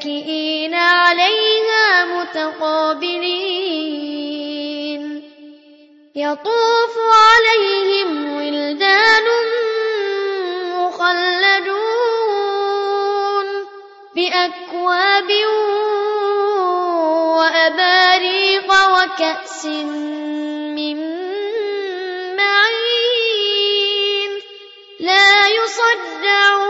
متكئين عليها متقابلين يطوف عليهم ولدان مخلدون بأكواب وأباريق وكأس من معين لا يصدعون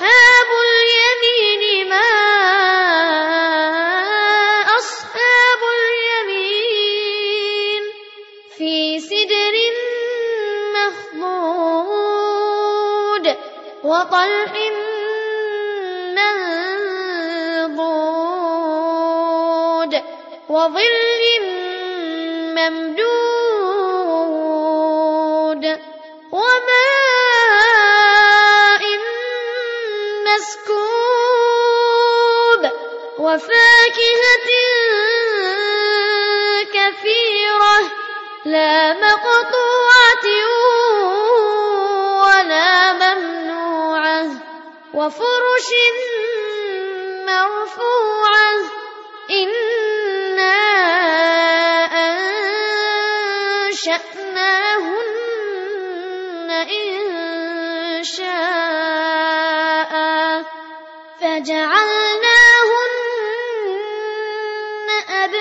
وأصحاب اليمين ما أصحاب اليمين في سدر مخضود وطلح منضود وظل ممدود وفاكهة كثيرة لا مقطوعة ولا ممنوعة وفرش مرفوعة إنا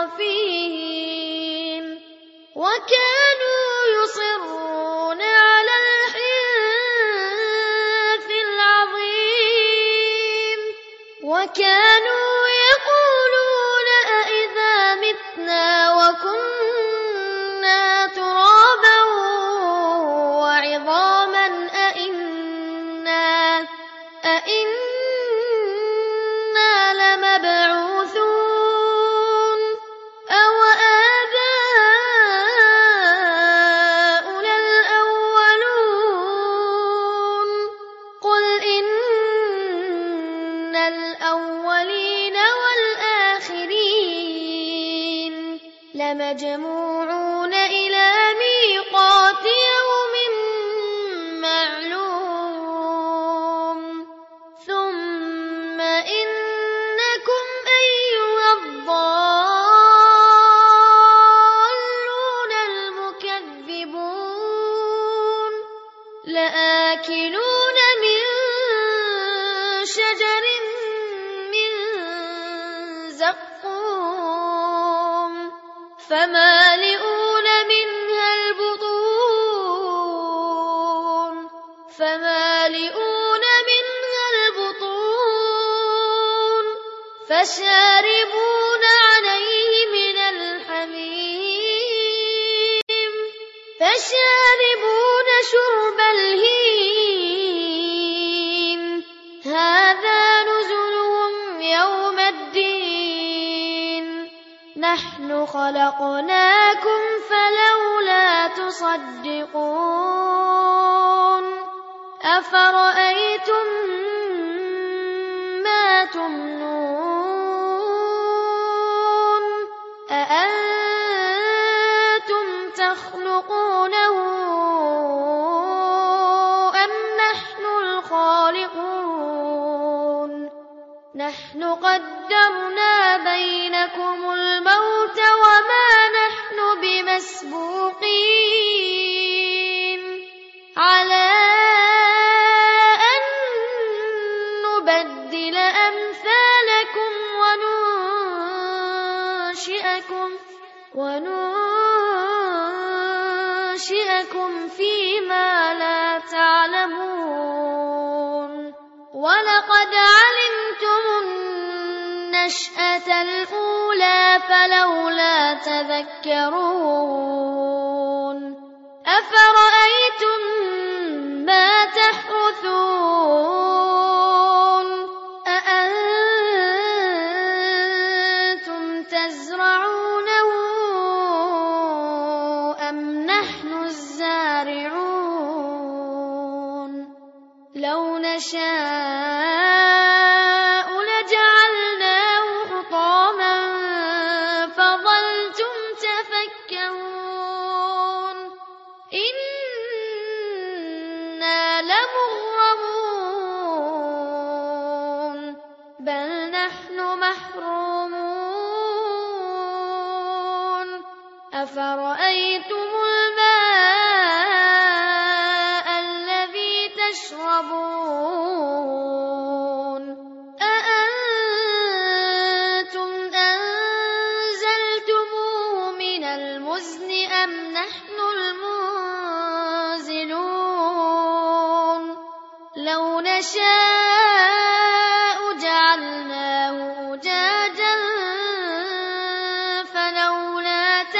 مترفين وكانوا يصرون على الحنث العظيم. وكانوا لمجموعون فمالئون منها البطون. فمالئون منها البطون. فشاربون عليه من الحميم. فشاربون شرب نحن خلقناكم فلولا تصدقون أفرأيتم ما تمنون فلولا تذكرون أفرأيتم ما تحرثون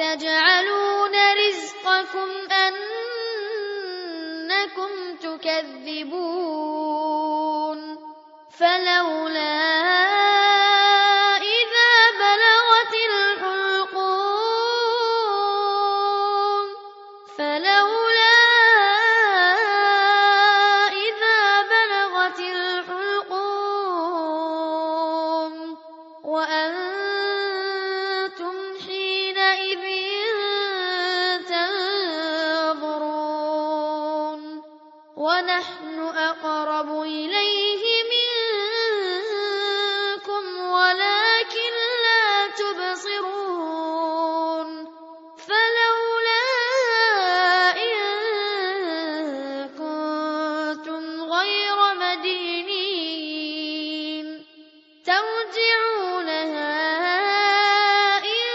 وتجعلون رزقكم أنكم تكذبون فلولا ترجعونها إن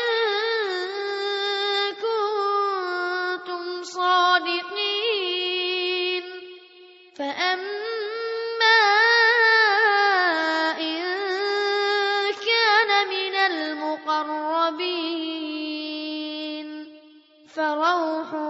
كنتم صادقين. فأما إن كان من المقربين فروح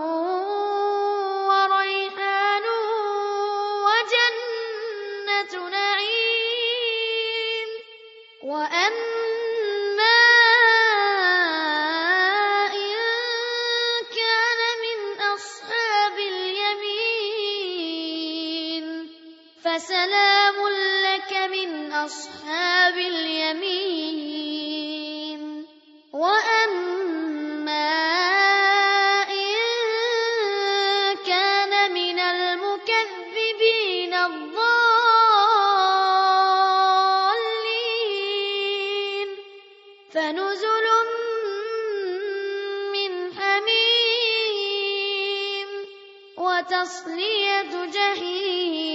أصحاب اليمين. وأما إن كان من المكذبين الضالين. فنزل من حميم وتصلية جحيم.